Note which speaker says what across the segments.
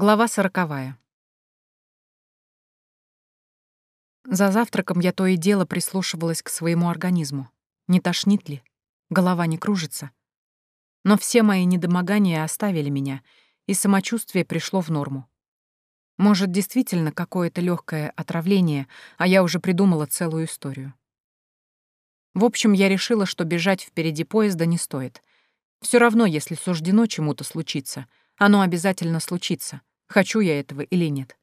Speaker 1: Глава сороковая. За завтраком я то и дело прислушивалась к своему организму. Не тошнит ли? Голова не кружится? Но все мои недомогания оставили меня, и самочувствие пришло в норму. Может, действительно какое-то легкое отравление, а я уже придумала целую историю. В общем, я решила, что бежать впереди поезда не стоит. Все равно, если суждено чему-то случиться, оно обязательно случится, хочу я этого или нет.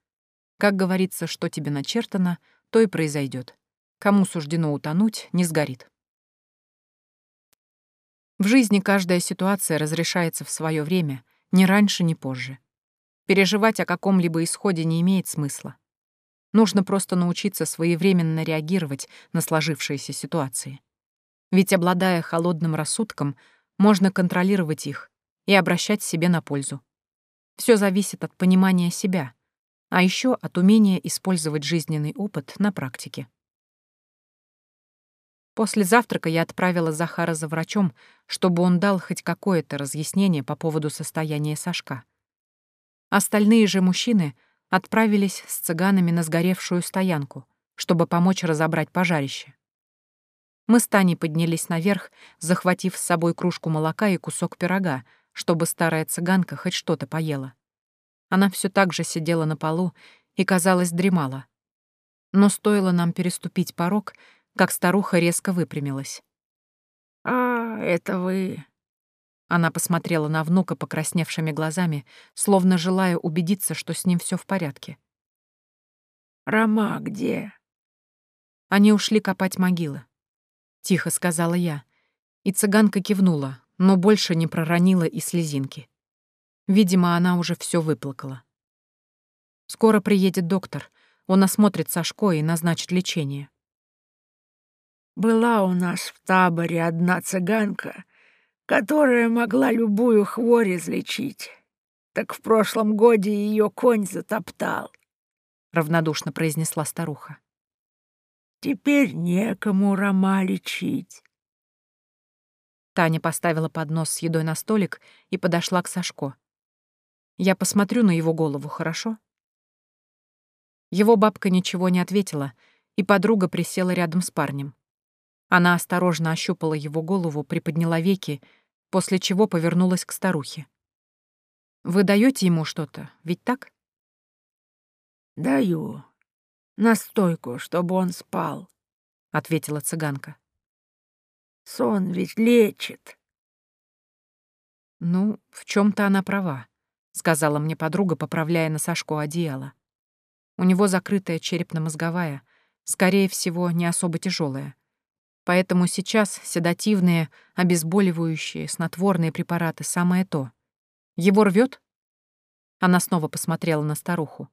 Speaker 1: Как говорится, что тебе начертано, то и произойдет. Кому суждено утонуть, не сгорит. В жизни каждая ситуация разрешается в свое время, ни раньше, ни позже. Переживать о каком-либо исходе не имеет смысла. Нужно просто научиться своевременно реагировать на сложившиеся ситуации. Ведь, обладая холодным рассудком, можно контролировать их и обращать себе на пользу. Все зависит от понимания себя, а еще от умения использовать жизненный опыт на практике. После завтрака я отправила Захара за врачом, чтобы он дал хоть какое-то разъяснение по поводу состояния Сашка. Остальные же мужчины отправились с цыганами на сгоревшую стоянку, чтобы помочь разобрать пожарище. Мы с Таней поднялись наверх, захватив с собой кружку молока и кусок пирога, чтобы старая цыганка хоть что-то поела. Она все так же сидела на полу и, казалось, дремала. Но стоило нам переступить порог, как старуха резко выпрямилась.
Speaker 2: «А, это вы...»
Speaker 1: Она посмотрела на внука покрасневшими глазами, словно желая убедиться, что с ним все в порядке.
Speaker 2: «Рома где?»
Speaker 1: Они ушли копать могилы. Тихо сказала я. И цыганка кивнула, но больше не проронила и слезинки. Видимо, она уже все выплакала. Скоро приедет доктор. Он осмотрит Сашко и назначит лечение.
Speaker 2: «Была у нас в таборе одна цыганка, которая могла любую хворь излечить. Так в прошлом годе ее конь затоптал», — равнодушно произнесла старуха. «Теперь некому Рома лечить.
Speaker 1: Таня поставила поднос с едой на столик и подошла к Сашко. «Я посмотрю на его голову, хорошо?» Его бабка ничего не ответила, и подруга присела рядом с парнем. Она осторожно ощупала его голову, приподняла веки, после чего повернулась к старухе. «Вы даете ему что-то, ведь так?»
Speaker 2: «Даю. Настойку, чтобы он спал», — ответила цыганка. Сон ведь лечит.
Speaker 1: Ну, в чем то она права, сказала мне подруга, поправляя на Сашку одеяло. У него закрытая черепно-мозговая, скорее всего, не особо тяжелая. Поэтому сейчас седативные, обезболивающие, снотворные препараты самое то. Его рвет? Она снова посмотрела на старуху.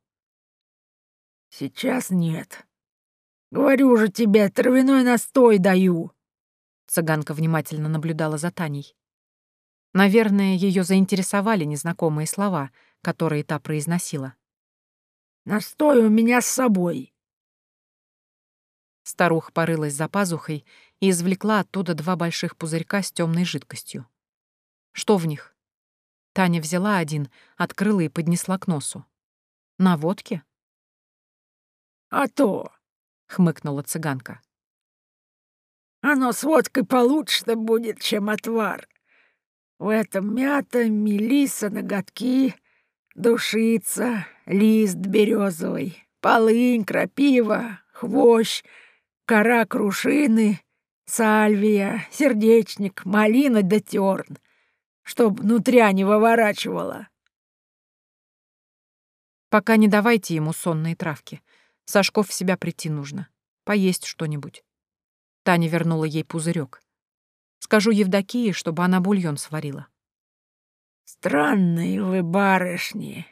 Speaker 2: Сейчас нет. Говорю же тебе, травяной настой даю.
Speaker 1: Цыганка внимательно наблюдала за Таней. Наверное, ее заинтересовали незнакомые слова, которые та произносила.
Speaker 2: «Настой у меня с собой».
Speaker 1: Старуха порылась за пазухой и извлекла оттуда два больших пузырька с темной жидкостью. Что в них? Таня взяла один, открыла и поднесла к носу. «На водке?»
Speaker 2: «А то!» — хмыкнула цыганка. Оно с водкой получше будет, чем отвар. В этом мята, мелиса, ноготки, душица, лист березовый, полынь, крапива, хвощ, кора крушины, сальвия, сердечник, малина да терн, чтоб нутря не выворачивала.
Speaker 1: Пока не давайте ему сонные травки. Сашков в себя прийти нужно. Поесть что-нибудь. Таня вернула ей пузырек. Скажу Евдокии, чтобы она бульон сварила.
Speaker 2: «Странные вы барышни!»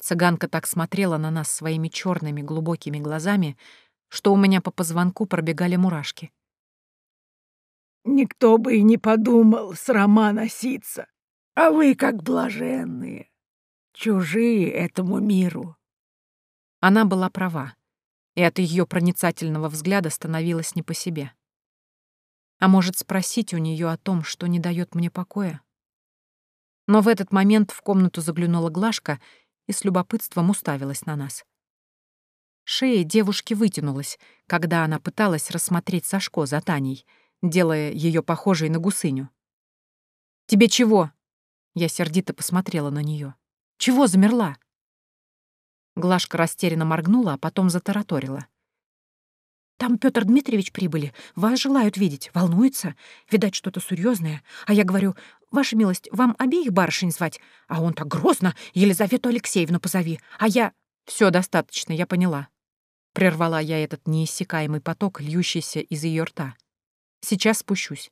Speaker 1: Цыганка так смотрела на нас своими черными глубокими глазами, что у меня по позвонку пробегали мурашки.
Speaker 2: «Никто бы и не подумал с Рома носиться, а вы как блаженные, чужие этому миру».
Speaker 1: Она была права и от ее проницательного взгляда становилось не по себе. А может, спросить у нее о том, что не дает мне покоя? Но в этот момент в комнату заглянула Глашка и с любопытством уставилась на нас. Шея девушки вытянулась, когда она пыталась рассмотреть Сашко за Таней, делая ее похожей на гусыню. «Тебе чего?» Я сердито посмотрела на нее. «Чего замерла?» Глашка растерянно моргнула, а потом затараторила. «Там Петр Дмитриевич прибыли. Вас желают видеть. Волнуется. Видать, что-то серьезное. А я говорю, ваша милость, вам обеих барышень звать? А он так грозно. Елизавету Алексеевну позови. А я...» Все достаточно, я поняла. Прервала я этот неиссякаемый поток, льющийся из ее рта. Сейчас спущусь.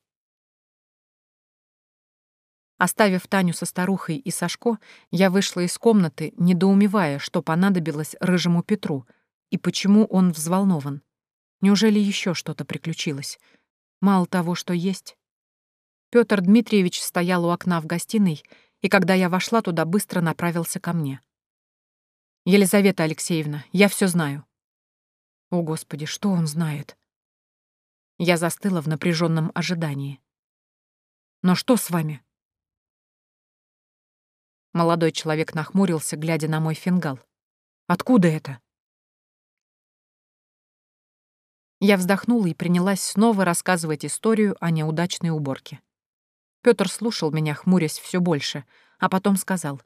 Speaker 1: Оставив Таню со старухой и Сашко, я вышла из комнаты, недоумевая, что понадобилось рыжему Петру и почему он взволнован. Неужели еще что-то приключилось? Мало того, что есть. Петр Дмитриевич стоял у окна в гостиной, и когда я вошла туда, быстро направился ко мне. «Елизавета Алексеевна, я все знаю. О, Господи, что он знает? Я застыла в напряженном ожидании. Но что с вами? Молодой человек нахмурился, глядя на мой фингал. Откуда это? Я вздохнула и принялась снова рассказывать историю о неудачной уборке. Пётр слушал меня, хмурясь все больше, а потом сказал.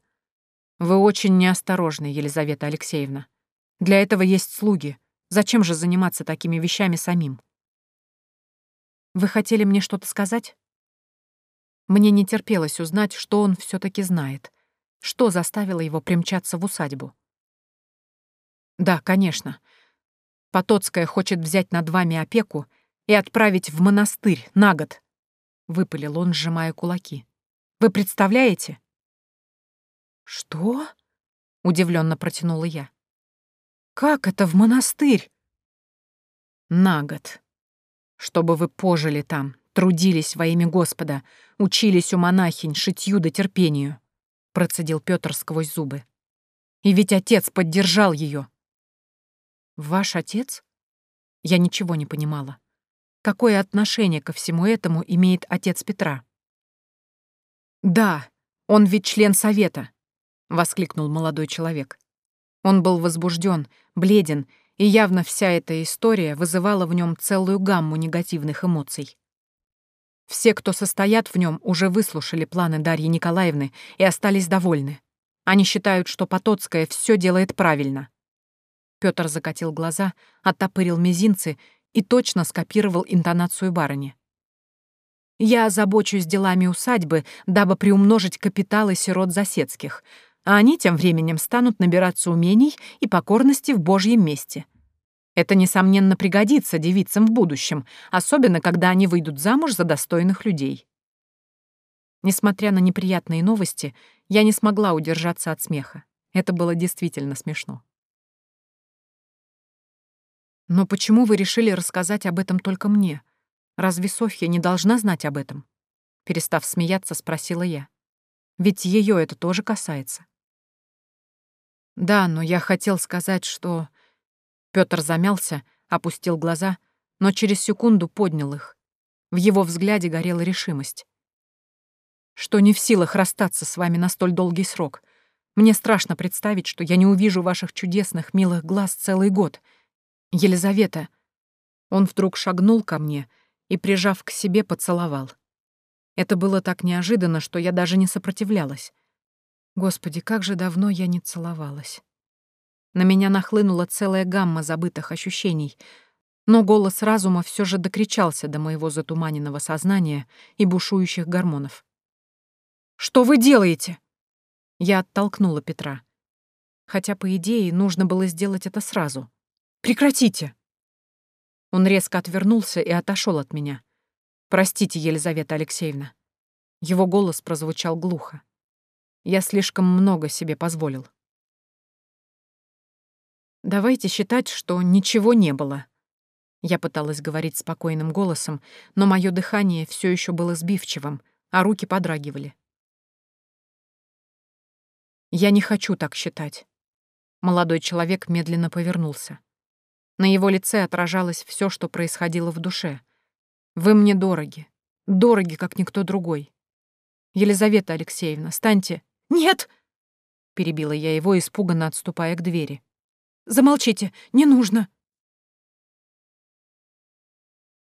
Speaker 1: «Вы очень неосторожны, Елизавета Алексеевна. Для этого есть слуги. Зачем же заниматься такими вещами самим? Вы хотели мне что-то сказать? Мне не терпелось узнать, что он все таки знает. Что заставило его примчаться в усадьбу? Да, конечно. Потоцкая хочет взять над вами опеку и отправить в монастырь на год. Выпалил он, сжимая кулаки. Вы представляете? Что? Удивленно протянула я. Как это в монастырь? На год. Чтобы вы пожили там, трудились во имя Господа, учились у монахинь шитью да терпению, процедил Петр сквозь зубы. И ведь отец поддержал ее. Ваш отец? Я ничего не понимала. Какое отношение ко всему этому имеет отец Петра? Да, он ведь член совета, воскликнул молодой человек. Он был возбужден, бледен, и явно вся эта история вызывала в нем целую гамму негативных эмоций. Все, кто состоят в нем, уже выслушали планы Дарьи Николаевны и остались довольны. Они считают, что Потоцкая все делает правильно. Петр закатил глаза, оттопырил мизинцы и точно скопировал интонацию барыни. «Я озабочусь делами усадьбы, дабы приумножить капиталы сирот Засецких, а они тем временем станут набираться умений и покорности в Божьем месте. Это, несомненно, пригодится девицам в будущем, особенно когда они выйдут замуж за достойных людей. Несмотря на неприятные новости, я не смогла удержаться от смеха. Это было действительно смешно. «Но почему вы решили рассказать об этом только мне? Разве Софья не должна знать об этом?» Перестав смеяться, спросила я. «Ведь ее это тоже касается». Да, но я хотел сказать, что... Пётр замялся, опустил глаза, но через секунду поднял их. В его взгляде горела решимость. Что не в силах расстаться с вами на столь долгий срок. Мне страшно представить, что я не увижу ваших чудесных, милых глаз целый год. Елизавета... Он вдруг шагнул ко мне и, прижав к себе, поцеловал. Это было так неожиданно, что я даже не сопротивлялась. Господи, как же давно я не целовалась. На меня нахлынула целая гамма забытых ощущений, но голос разума все же докричался до моего затуманенного сознания и бушующих гормонов. «Что вы делаете?» Я оттолкнула Петра. Хотя, по идее, нужно было сделать это сразу. «Прекратите!» Он резко отвернулся и отошел от меня. «Простите, Елизавета Алексеевна». Его голос прозвучал глухо. Я слишком много себе позволил. Давайте считать, что ничего не было. Я пыталась говорить спокойным голосом, но мое дыхание все еще было сбивчивым, а руки подрагивали. Я не хочу так считать. Молодой человек медленно повернулся. На его лице отражалось все, что происходило в душе. Вы мне дороги. Дороги, как никто другой. Елизавета Алексеевна, станьте. Нет! Перебила я его, испуганно отступая к двери. Замолчите, не нужно.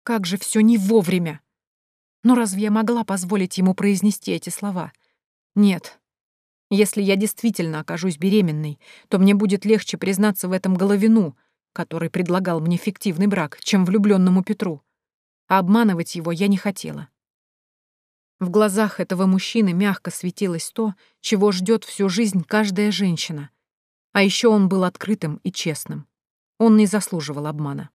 Speaker 1: Как же все не вовремя! Но разве я могла позволить ему произнести эти слова? Нет. Если я действительно окажусь беременной, то мне будет легче признаться в этом Головину, который предлагал мне фиктивный брак, чем влюбленному Петру. А обманывать его я не хотела. В глазах этого мужчины мягко светилось то, чего ждет всю жизнь каждая женщина. А еще он был открытым и честным. Он не заслуживал обмана.